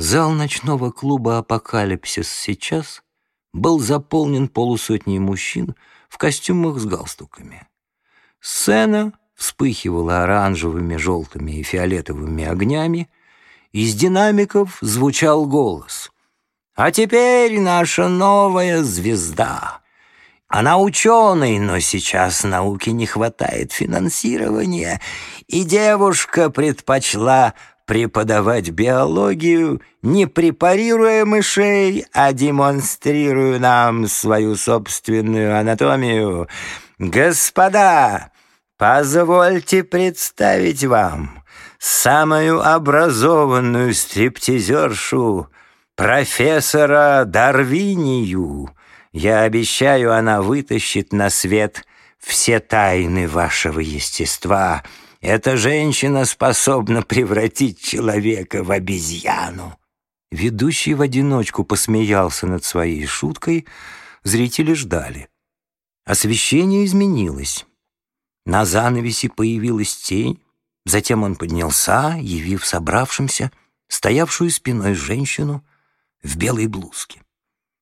Зал ночного клуба «Апокалипсис» сейчас был заполнен полусотней мужчин в костюмах с галстуками. Сцена вспыхивала оранжевыми, желтыми и фиолетовыми огнями, из динамиков звучал голос. «А теперь наша новая звезда. Она ученый, но сейчас науке не хватает финансирования, и девушка предпочла преподавать биологию, не препарируя мышей, а демонстрируя нам свою собственную анатомию. Господа, позвольте представить вам самую образованную стриптизершу, профессора Дарвинию. Я обещаю, она вытащит на свет все тайны вашего естества — эта женщина способна превратить человека в обезьяну». Ведущий в одиночку посмеялся над своей шуткой, зрители ждали. Освещение изменилось. На занавесе появилась тень, затем он поднялся, явив собравшимся стоявшую спиной женщину в белой блузке.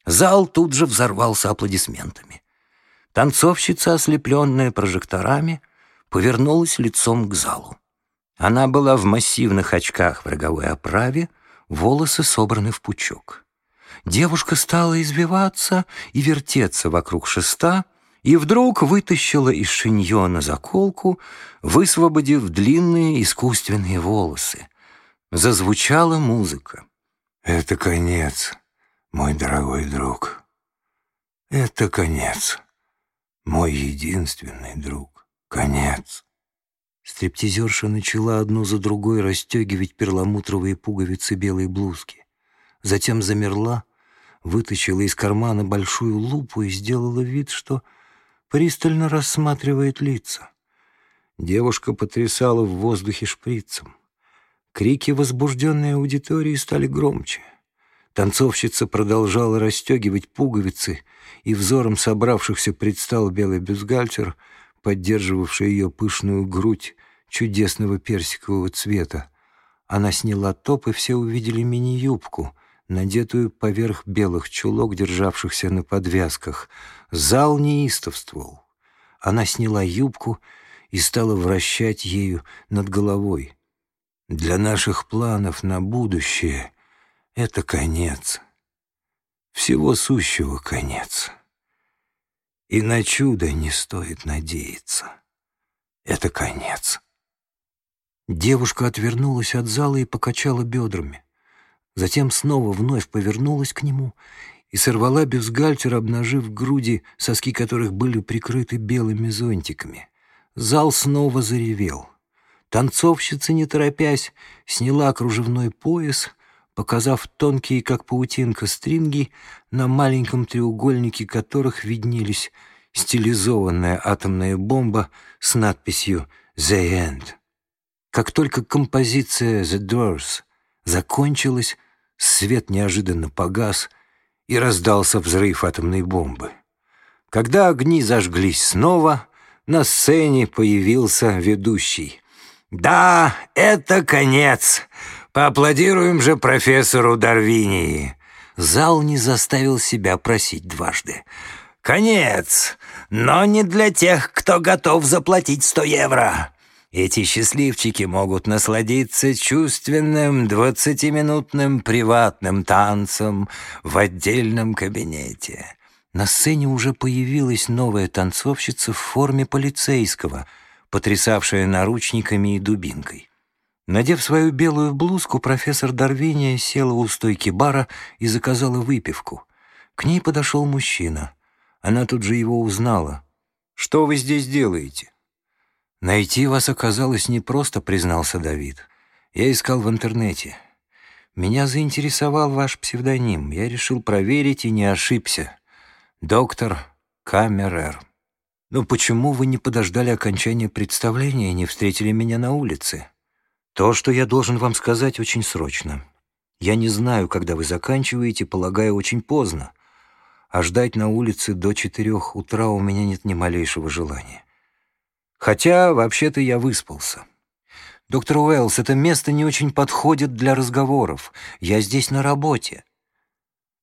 Зал тут же взорвался аплодисментами. Танцовщица, ослепленная прожекторами, повернулась лицом к залу. Она была в массивных очках в роговой оправе, волосы собраны в пучок. Девушка стала извиваться и вертеться вокруг шеста, и вдруг вытащила из шиньона заколку, высвободив длинные искусственные волосы. Зазвучала музыка. «Это конец, мой дорогой друг. Это конец, мой единственный друг». Конец. Стриптизерша начала одну за другой расстегивать перламутровые пуговицы белой блузки. Затем замерла, вытащила из кармана большую лупу и сделала вид, что пристально рассматривает лица. Девушка потрясала в воздухе шприцем. Крики возбужденной аудитории стали громче. Танцовщица продолжала расстегивать пуговицы, и взором собравшихся предстал белый бюстгальтер — поддерживавшая ее пышную грудь чудесного персикового цвета. Она сняла топ, и все увидели мини-юбку, надетую поверх белых чулок, державшихся на подвязках. Зал неистовствовал. Она сняла юбку и стала вращать ею над головой. Для наших планов на будущее это конец. Всего сущего конец. И на чудо не стоит надеяться. Это конец. Девушка отвернулась от зала и покачала бедрами. Затем снова вновь повернулась к нему и сорвала бюстгальтер, обнажив груди, соски которых были прикрыты белыми зонтиками. Зал снова заревел. Танцовщица, не торопясь, сняла кружевной пояс, показав тонкие, как паутинка, стринги, на маленьком треугольнике которых виднелись стилизованная атомная бомба с надписью «The End». Как только композиция «The Doors» закончилась, свет неожиданно погас, и раздался взрыв атомной бомбы. Когда огни зажглись снова, на сцене появился ведущий. «Да, это конец!» Поаплодируем же профессору Дарвинии. Зал не заставил себя просить дважды. Конец, но не для тех, кто готов заплатить сто евро. Эти счастливчики могут насладиться чувственным двадцатиминутным приватным танцем в отдельном кабинете. На сцене уже появилась новая танцовщица в форме полицейского, потрясавшая наручниками и дубинкой. Надев свою белую блузку, профессор Дарвиния села у стойки бара и заказала выпивку. К ней подошел мужчина. Она тут же его узнала. «Что вы здесь делаете?» «Найти вас оказалось непросто», — признался Давид. «Я искал в интернете. Меня заинтересовал ваш псевдоним. Я решил проверить и не ошибся. Доктор Камерер. Но почему вы не подождали окончания представления и не встретили меня на улице?» То, что я должен вам сказать, очень срочно. Я не знаю, когда вы заканчиваете, полагаю, очень поздно. А ждать на улице до четырех утра у меня нет ни малейшего желания. Хотя, вообще-то, я выспался. «Доктор Уэллс, это место не очень подходит для разговоров. Я здесь на работе».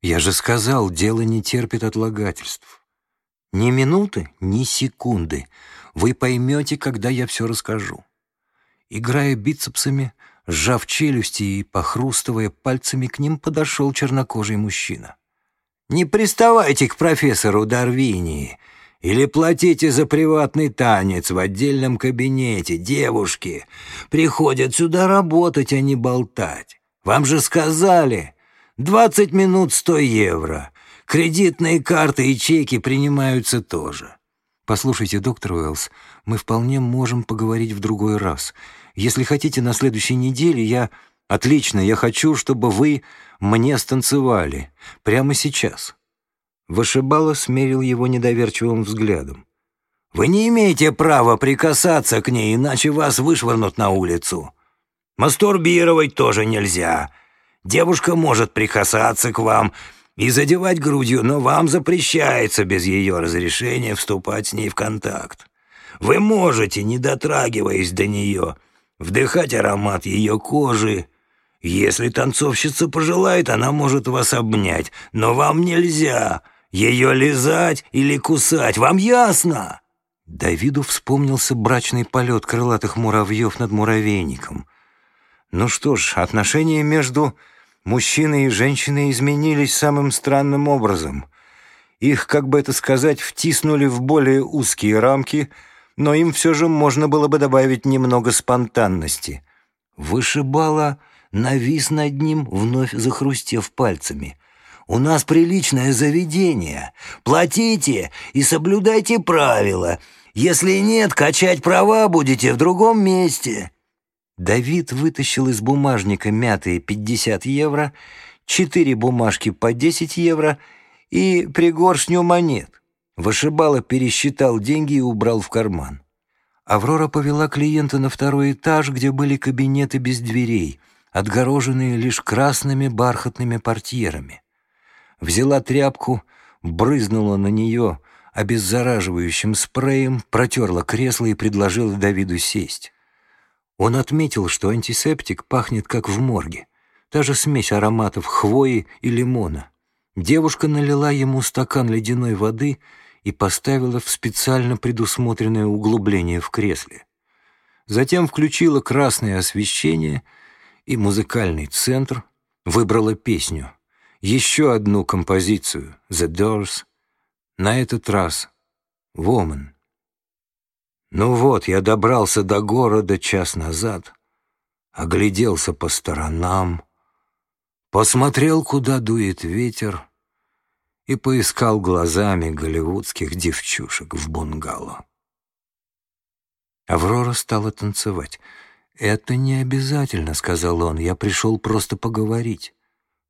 «Я же сказал, дело не терпит отлагательств. Ни минуты, ни секунды. Вы поймете, когда я все расскажу». Играя бицепсами, сжав челюсти и похрустывая пальцами, к ним подошел чернокожий мужчина. «Не приставайте к профессору Дарвинии или платите за приватный танец в отдельном кабинете. Девушки приходят сюда работать, а не болтать. Вам же сказали, двадцать минут сто евро. Кредитные карты и чеки принимаются тоже». «Послушайте, доктор Уэллс, мы вполне можем поговорить в другой раз. Если хотите, на следующей неделе я... Отлично, я хочу, чтобы вы мне станцевали. Прямо сейчас». Вышибала смерил его недоверчивым взглядом. «Вы не имеете права прикасаться к ней, иначе вас вышвырнут на улицу. Мастурбировать тоже нельзя. Девушка может прикасаться к вам и задевать грудью, но вам запрещается без ее разрешения вступать с ней в контакт. Вы можете, не дотрагиваясь до нее, вдыхать аромат ее кожи. Если танцовщица пожелает, она может вас обнять, но вам нельзя ее лизать или кусать. Вам ясно?» Давиду вспомнился брачный полет крылатых муравьев над муравейником. Ну что ж, отношения между мужчиной и женщиной изменились самым странным образом. Их, как бы это сказать, втиснули в более узкие рамки — но им все же можно было бы добавить немного спонтанности. Вышибала навис над ним, вновь захрустев пальцами. «У нас приличное заведение. Платите и соблюдайте правила. Если нет, качать права будете в другом месте». Давид вытащил из бумажника мятые 50 евро, четыре бумажки по 10 евро и пригоршню монет. Вышибала пересчитал деньги и убрал в карман. Аврора повела клиента на второй этаж, где были кабинеты без дверей, отгороженные лишь красными бархатными портьерами. Взяла тряпку, брызнула на нее обеззараживающим спреем, протерла кресло и предложила Давиду сесть. Он отметил, что антисептик пахнет как в морге, та же смесь ароматов хвои и лимона. Девушка налила ему стакан ледяной воды — и поставила в специально предусмотренное углубление в кресле. Затем включила красное освещение и музыкальный центр, выбрала песню, еще одну композицию «The Doors», на этот раз «Woman». Ну вот, я добрался до города час назад, огляделся по сторонам, посмотрел, куда дует ветер, и поискал глазами голливудских девчушек в бунгало. Аврора стала танцевать. «Это не обязательно», — сказал он, — «я пришел просто поговорить.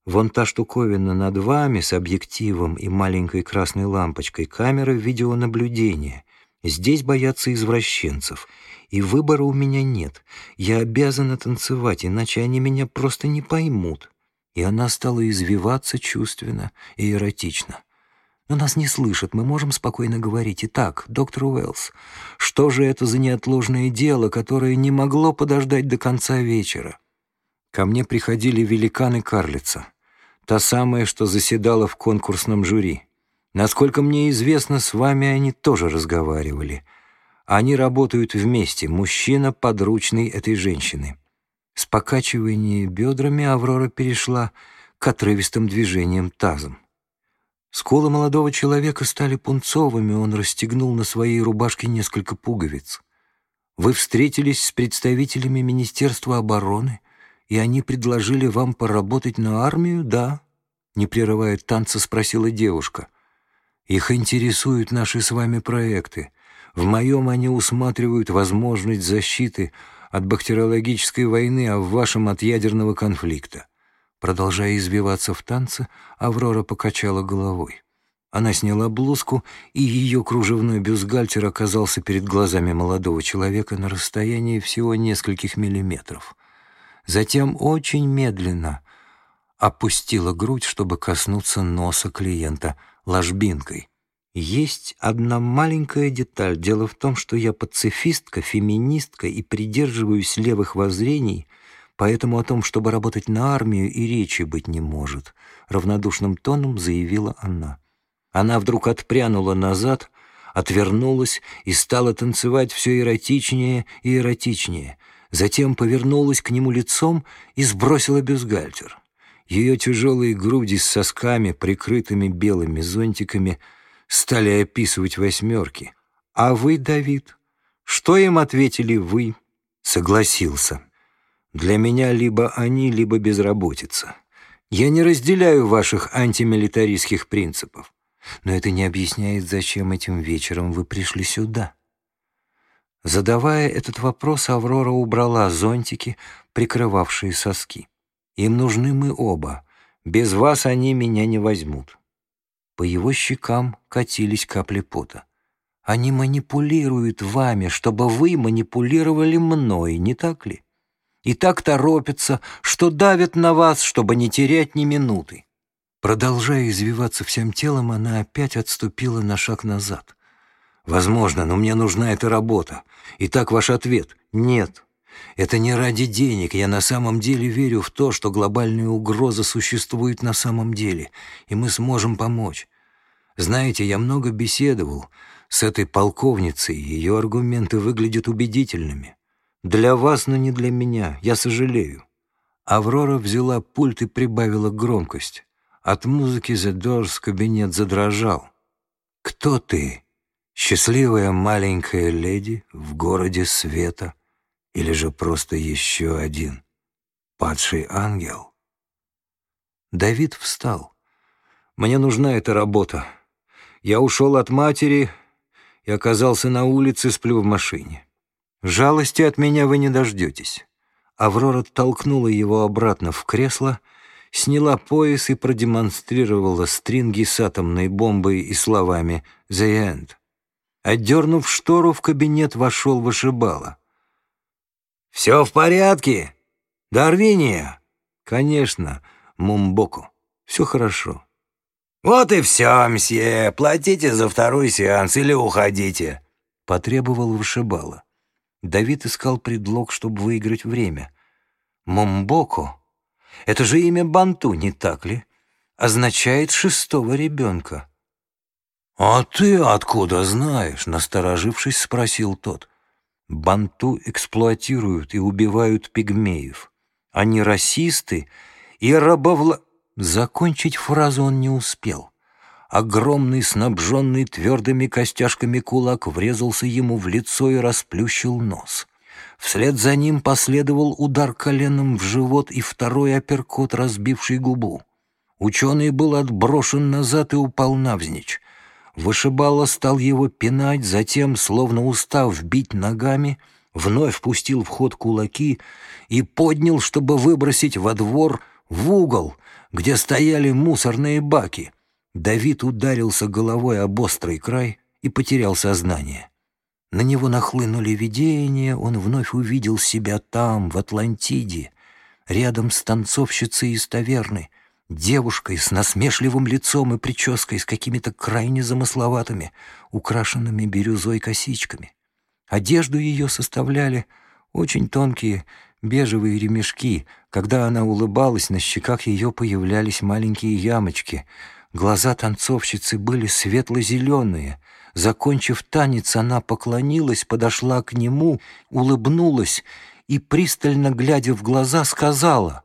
Вон та штуковина над вами с объективом и маленькой красной лампочкой, камера видеонаблюдения. Здесь боятся извращенцев, и выбора у меня нет. Я обязана танцевать, иначе они меня просто не поймут» и она стала извиваться чувственно и эротично. Но нас не слышат, мы можем спокойно говорить. Итак, доктор Уэллс, что же это за неотложное дело, которое не могло подождать до конца вечера? Ко мне приходили великаны-карлица, та самая, что заседала в конкурсном жюри. Насколько мне известно, с вами они тоже разговаривали. Они работают вместе, мужчина подручный этой женщины. С покачивания бедрами Аврора перешла к отрывистым движениям тазом. Скулы молодого человека стали пунцовыми, он расстегнул на своей рубашке несколько пуговиц. «Вы встретились с представителями Министерства обороны, и они предложили вам поработать на армию, да?» Не прерывая танца, спросила девушка. «Их интересуют наши с вами проекты. В моем они усматривают возможность защиты от бактериологической войны, а в вашем от ядерного конфликта. Продолжая избиваться в танце, Аврора покачала головой. Она сняла блузку, и ее кружевной бюстгальтер оказался перед глазами молодого человека на расстоянии всего нескольких миллиметров. Затем очень медленно опустила грудь, чтобы коснуться носа клиента ложбинкой. Есть одна маленькая деталь. Дело в том, что я пацифистка, феминистка и придерживаюсь левых воззрений, поэтому о том, чтобы работать на армию, и речи быть не может», — равнодушным тоном заявила она. Она вдруг отпрянула назад, отвернулась и стала танцевать все эротичнее и эротичнее. Затем повернулась к нему лицом и сбросила бюстгальтер. Ее тяжелые груди с сосками, прикрытыми белыми зонтиками — стали описывать восьмерки. А вы, Давид, что им ответили вы? Согласился. Для меня либо они, либо безработица. Я не разделяю ваших антимилитаристских принципов. Но это не объясняет, зачем этим вечером вы пришли сюда. Задавая этот вопрос, Аврора убрала зонтики, прикрывавшие соски. Им нужны мы оба. Без вас они меня не возьмут. По его щекам катились капли пота. «Они манипулируют вами, чтобы вы манипулировали мной, не так ли? И так торопятся, что давят на вас, чтобы не терять ни минуты». Продолжая извиваться всем телом, она опять отступила на шаг назад. «Возможно, но мне нужна эта работа. Итак, ваш ответ — нет. Это не ради денег. Я на самом деле верю в то, что глобальная угроза существует на самом деле, и мы сможем помочь. Знаете, я много беседовал с этой полковницей, ее аргументы выглядят убедительными. Для вас, но не для меня. Я сожалею». Аврора взяла пульт и прибавила громкость. От музыки The кабинет задрожал. «Кто ты? Счастливая маленькая леди в городе света?» Или же просто еще один падший ангел? Давид встал. «Мне нужна эта работа. Я ушел от матери и оказался на улице, сплю в машине. Жалости от меня вы не дождетесь». Аврора толкнула его обратно в кресло, сняла пояс и продемонстрировала стринги с атомной бомбой и словами «The End». Отдернув штору, в кабинет вошел вышибала. «Все в порядке? Дарвиния?» «Конечно, Мумбоку. Все хорошо». «Вот и все, мсье. Платите за второй сеанс или уходите», — потребовал вышибала. Давид искал предлог, чтобы выиграть время. «Мумбоку? Это же имя Банту, не так ли? Означает шестого ребенка». «А ты откуда знаешь?» — насторожившись, спросил тот. Банту эксплуатируют и убивают пигмеев. Они расисты и рабовла... Закончить фразу он не успел. Огромный, снабженный твердыми костяшками кулак врезался ему в лицо и расплющил нос. Вслед за ним последовал удар коленом в живот и второй апперкот, разбивший губу. Ученый был отброшен назад и упал навзничь. Вышибало стал его пинать, затем, словно устав бить ногами, вновь впустил в ход кулаки и поднял, чтобы выбросить во двор, в угол, где стояли мусорные баки. Давид ударился головой об острый край и потерял сознание. На него нахлынули видения, он вновь увидел себя там, в Атлантиде, рядом с танцовщицей из таверны — девушкой с насмешливым лицом и прической с какими-то крайне замысловатыми, украшенными бирюзой косичками. Одежду ее составляли очень тонкие бежевые ремешки. Когда она улыбалась, на щеках ее появлялись маленькие ямочки. Глаза танцовщицы были светло-зеленые. Закончив танец, она поклонилась, подошла к нему, улыбнулась и, пристально глядя в глаза, сказала —